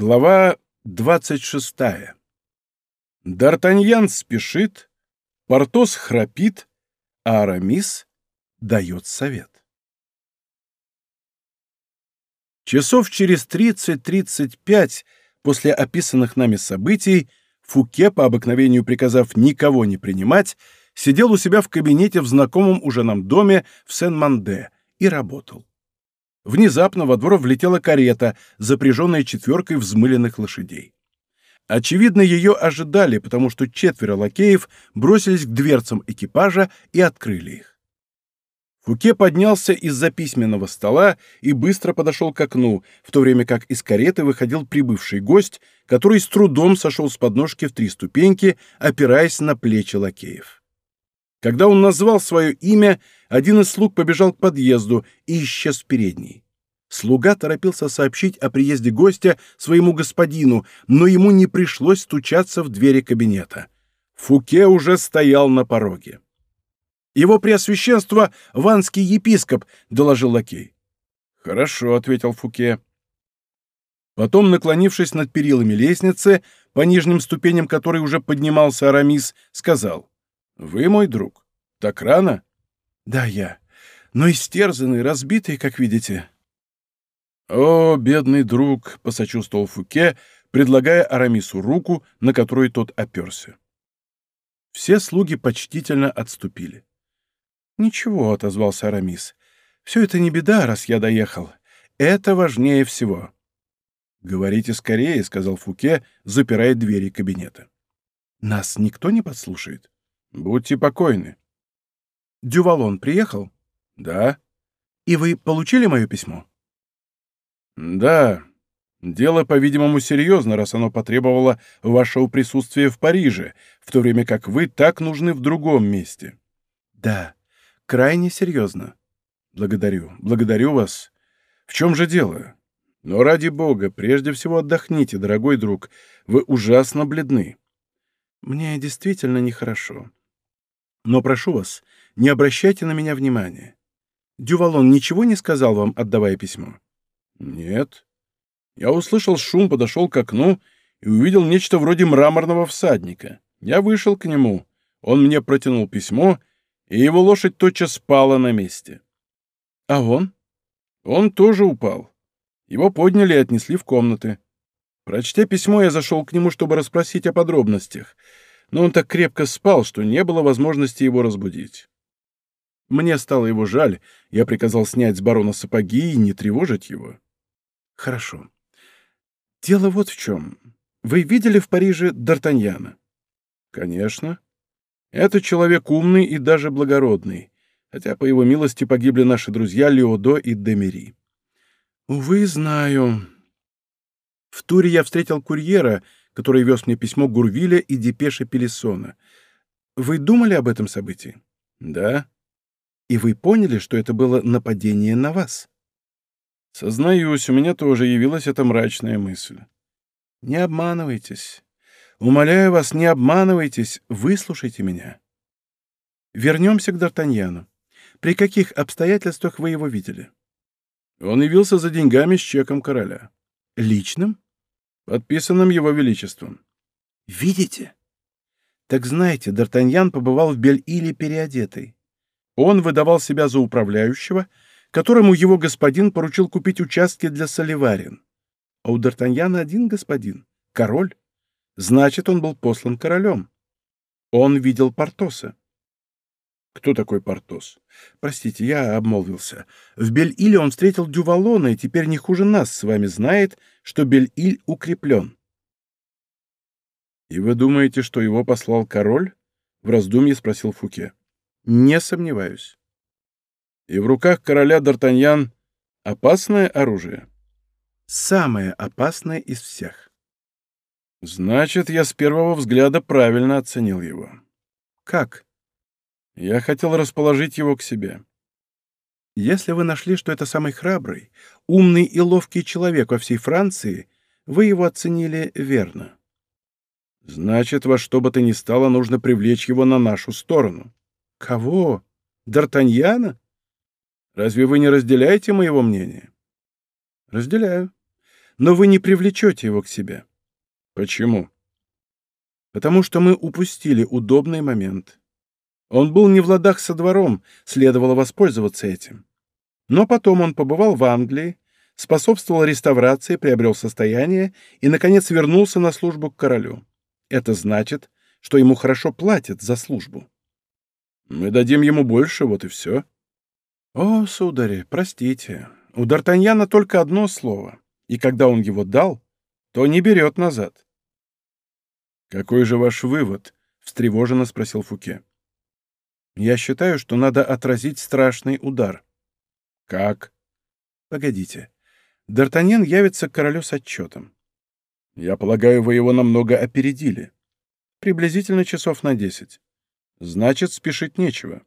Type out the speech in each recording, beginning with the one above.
Глава двадцать шестая. Д'Артаньян спешит, Портос храпит, а Арамис дает совет. Часов через тридцать-тридцать пять после описанных нами событий Фуке, по обыкновению приказав никого не принимать, сидел у себя в кабинете в знакомом уже нам доме в Сен-Манде и работал. Внезапно во двор влетела карета, запряженная четверкой взмыленных лошадей. Очевидно, ее ожидали, потому что четверо лакеев бросились к дверцам экипажа и открыли их. Фуке поднялся из-за письменного стола и быстро подошел к окну, в то время как из кареты выходил прибывший гость, который с трудом сошел с подножки в три ступеньки, опираясь на плечи лакеев. Когда он назвал свое имя, один из слуг побежал к подъезду и исчез в передней. Слуга торопился сообщить о приезде гостя своему господину, но ему не пришлось стучаться в двери кабинета. Фуке уже стоял на пороге. «Его преосвященство — ванский епископ», — доложил лакей. «Хорошо», — ответил Фуке. Потом, наклонившись над перилами лестницы, по нижним ступеням которой уже поднимался Арамис, сказал, «Вы мой друг. Так рано?» «Да, я. Но истерзанный, разбитый, как видите». «О, бедный друг!» — посочувствовал Фуке, предлагая Арамису руку, на которую тот оперся. Все слуги почтительно отступили. «Ничего», — отозвался Арамис. «Все это не беда, раз я доехал. Это важнее всего». «Говорите скорее», — сказал Фуке, запирая двери кабинета. «Нас никто не подслушает?» «Будьте покойны». «Дювалон приехал?» «Да». «И вы получили мое письмо?» «Да. Дело, по-видимому, серьезно, раз оно потребовало вашего присутствия в Париже, в то время как вы так нужны в другом месте». «Да крайне серьезно. Благодарю, благодарю вас. В чем же дело? Но ради бога, прежде всего отдохните, дорогой друг. Вы ужасно бледны. Мне действительно нехорошо. Но прошу вас, не обращайте на меня внимания. Дювалон ничего не сказал вам, отдавая письмо? Нет. Я услышал шум, подошел к окну и увидел нечто вроде мраморного всадника. Я вышел к нему. Он мне протянул письмо, и его лошадь тотчас спала на месте. А он? Он тоже упал. Его подняли и отнесли в комнаты. Прочтя письмо, я зашел к нему, чтобы расспросить о подробностях, но он так крепко спал, что не было возможности его разбудить. Мне стало его жаль, я приказал снять с барона сапоги и не тревожить его. Хорошо. Дело вот в чем. Вы видели в Париже Д'Артаньяна? Конечно. Это человек умный и даже благородный, хотя по его милости погибли наши друзья Леодо и Демери. Увы, знаю. В туре я встретил курьера, который вез мне письмо Гурвиля и депеши Пелесона. Вы думали об этом событии? Да. И вы поняли, что это было нападение на вас? Сознаюсь, у меня тоже явилась эта мрачная мысль. Не обманывайтесь. Умоляю вас, не обманывайтесь, выслушайте меня. Вернемся к Д'Артаньяну. При каких обстоятельствах вы его видели? Он явился за деньгами с чеком короля. Личным? Подписанным его величеством. Видите? Так знаете, Д'Артаньян побывал в Бель-Иле переодетый. Он выдавал себя за управляющего, которому его господин поручил купить участки для Соливарин. А у Д'Артаньяна один господин — король. Значит, он был послан королем. Он видел Портоса. Кто такой Портос? Простите, я обмолвился. В Бель-Иле он встретил Дювалона, и теперь не хуже нас с вами знает, что Бель-Иль укреплен. И вы думаете, что его послал король? В раздумье спросил Фуке. Не сомневаюсь. И в руках короля Д'Артаньян опасное оружие? Самое опасное из всех. Значит, я с первого взгляда правильно оценил его. Как? Я хотел расположить его к себе. Если вы нашли, что это самый храбрый, умный и ловкий человек во всей Франции, вы его оценили верно. Значит, во что бы то ни стало, нужно привлечь его на нашу сторону. Кого? Д'Артаньяна? Разве вы не разделяете моего мнения? Разделяю. но вы не привлечете его к себе. Почему? Потому что мы упустили удобный момент. Он был не в ладах со двором, следовало воспользоваться этим. Но потом он побывал в Англии, способствовал реставрации, приобрел состояние и, наконец, вернулся на службу к королю. Это значит, что ему хорошо платят за службу. Мы дадим ему больше, вот и все. О, сударь, простите, у Д'Артаньяна только одно слово, и когда он его дал, то не берет назад. «Какой же ваш вывод?» — встревоженно спросил Фуке. Я считаю, что надо отразить страшный удар. Как? Погодите. Д'Артаньян явится к королю с отчетом. Я полагаю, вы его намного опередили. Приблизительно часов на десять. Значит, спешить нечего.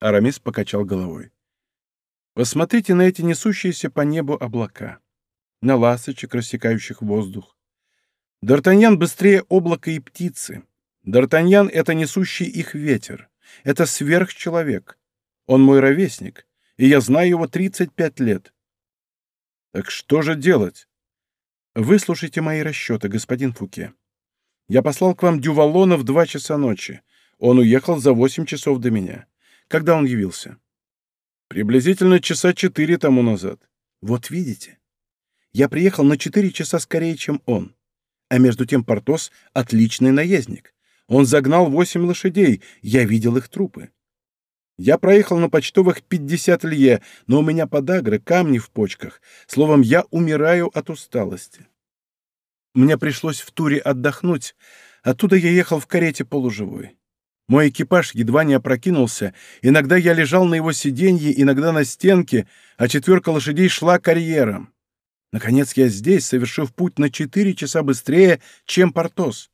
Арамис покачал головой. Посмотрите на эти несущиеся по небу облака, на ласточек, рассекающих воздух. Д'Артаньян быстрее облака и птицы. Д'Артаньян — это несущий их ветер. Это сверхчеловек. Он мой ровесник, и я знаю его 35 лет. Так что же делать? Выслушайте мои расчеты, господин Фуке. Я послал к вам Дювалона в два часа ночи. Он уехал за восемь часов до меня. Когда он явился? Приблизительно часа четыре тому назад. Вот видите? Я приехал на четыре часа скорее, чем он. А между тем Портос — отличный наездник. Он загнал восемь лошадей, я видел их трупы. Я проехал на почтовых пятьдесят лье, но у меня подагры, камни в почках. Словом, я умираю от усталости. Мне пришлось в туре отдохнуть, оттуда я ехал в карете полуживой. Мой экипаж едва не опрокинулся, иногда я лежал на его сиденье, иногда на стенке, а четверка лошадей шла карьером. Наконец я здесь, совершив путь на четыре часа быстрее, чем Портос.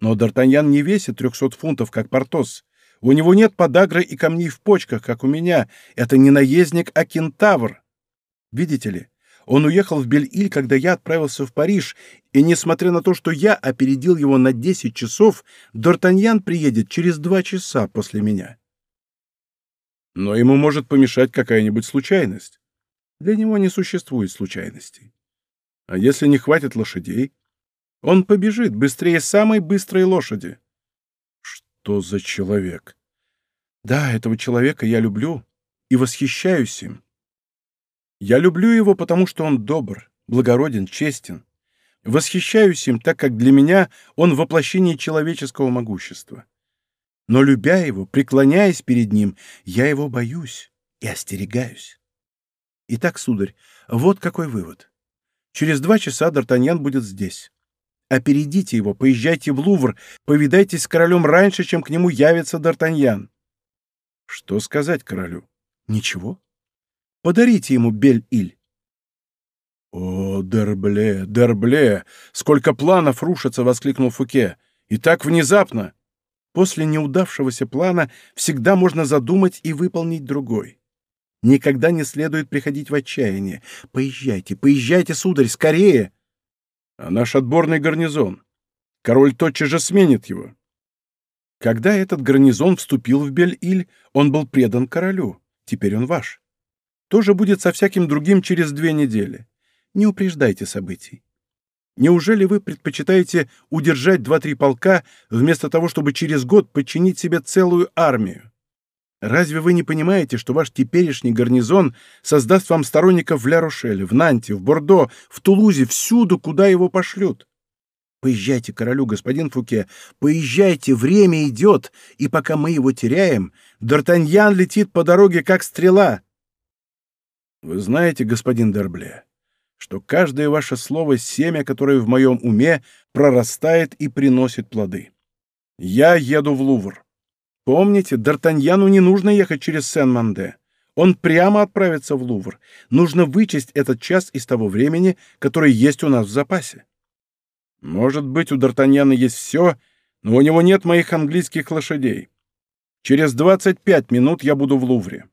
Но Д'Артаньян не весит трехсот фунтов, как Портос. У него нет подагры и камней в почках, как у меня. Это не наездник, а кентавр. Видите ли, он уехал в Бель-Иль, когда я отправился в Париж, и, несмотря на то, что я опередил его на десять часов, Д'Артаньян приедет через два часа после меня. Но ему может помешать какая-нибудь случайность. Для него не существует случайностей. А если не хватит лошадей? Он побежит быстрее самой быстрой лошади. Что за человек? Да, этого человека я люблю и восхищаюсь им. Я люблю его, потому что он добр, благороден, честен. Восхищаюсь им, так как для меня он воплощение человеческого могущества. Но любя его, преклоняясь перед ним, я его боюсь и остерегаюсь. Итак, сударь, вот какой вывод. Через два часа Д'Артаньян будет здесь. Опередите его, поезжайте в Лувр, повидайтесь с королем раньше, чем к нему явится Д'Артаньян. Что сказать королю? Ничего. Подарите ему Бель-Иль. «О, Дербле, Дербле! Сколько планов рушится!» — воскликнул Фуке. «И так внезапно!» После неудавшегося плана всегда можно задумать и выполнить другой. Никогда не следует приходить в отчаяние. Поезжайте, поезжайте, сударь, скорее! А наш отборный гарнизон. Король тотчас же сменит его. Когда этот гарнизон вступил в Бель-Иль, он был предан королю. Теперь он ваш. То же будет со всяким другим через две недели. Не упреждайте событий. Неужели вы предпочитаете удержать два-три полка, вместо того, чтобы через год подчинить себе целую армию? Разве вы не понимаете, что ваш теперешний гарнизон создаст вам сторонников в Ля-Рошеле, в Нанте, в Бордо, в Тулузе, всюду, куда его пошлют? Поезжайте королю, господин Фуке, поезжайте, время идет, и пока мы его теряем, Д'Артаньян летит по дороге, как стрела. Вы знаете, господин Дербле, что каждое ваше слово — семя, которое в моем уме прорастает и приносит плоды. Я еду в Лувр. Помните, Д'Артаньяну не нужно ехать через Сен-Манде. Он прямо отправится в Лувр. Нужно вычесть этот час из того времени, которое есть у нас в запасе. Может быть, у Д'Артаньяна есть все, но у него нет моих английских лошадей. Через 25 минут я буду в Лувре.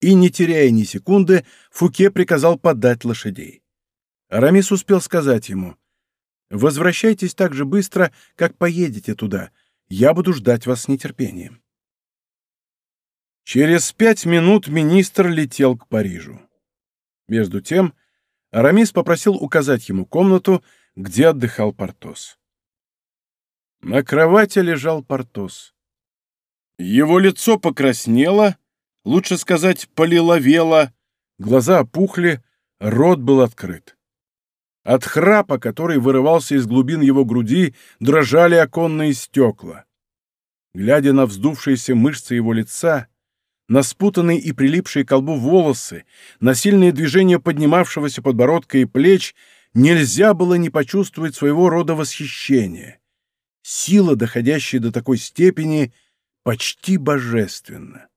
И, не теряя ни секунды, Фуке приказал подать лошадей. Арамис успел сказать ему, «Возвращайтесь так же быстро, как поедете туда, я буду ждать вас с нетерпением. Через пять минут министр летел к Парижу. Между тем, Арамис попросил указать ему комнату, где отдыхал Портос. На кровати лежал Портос. Его лицо покраснело, лучше сказать, полиловело, глаза опухли, рот был открыт. От храпа, который вырывался из глубин его груди, дрожали оконные стекла. Глядя на вздувшиеся мышцы его лица, на спутанные и прилипшие к колбу волосы, на сильные движения поднимавшегося подбородка и плеч, нельзя было не почувствовать своего рода восхищения. Сила, доходящая до такой степени, почти божественна.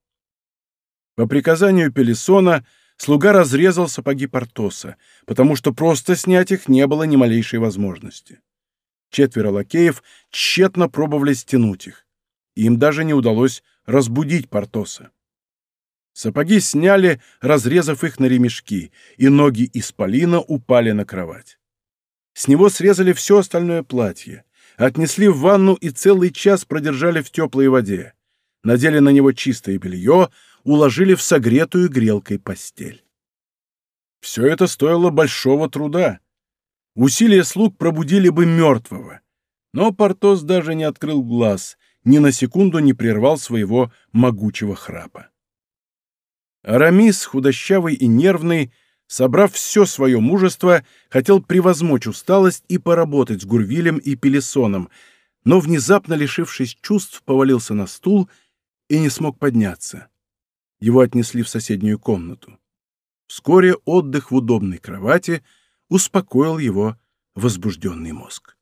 По приказанию Пелесона слуга разрезал сапоги Портоса, потому что просто снять их не было ни малейшей возможности. Четверо лакеев тщетно пробовали стянуть их. Им даже не удалось разбудить Портоса. Сапоги сняли, разрезав их на ремешки, и ноги исполина упали на кровать. С него срезали все остальное платье, отнесли в ванну и целый час продержали в теплой воде, надели на него чистое белье, уложили в согретую грелкой постель. Все это стоило большого труда. Усилия слуг пробудили бы мертвого. Но Портос даже не открыл глаз, ни на секунду не прервал своего могучего храпа. Арамис, худощавый и нервный, собрав все свое мужество, хотел превозмочь усталость и поработать с Гурвилем и Пелесоном, но, внезапно лишившись чувств, повалился на стул и не смог подняться. Его отнесли в соседнюю комнату. Вскоре отдых в удобной кровати успокоил его возбужденный мозг.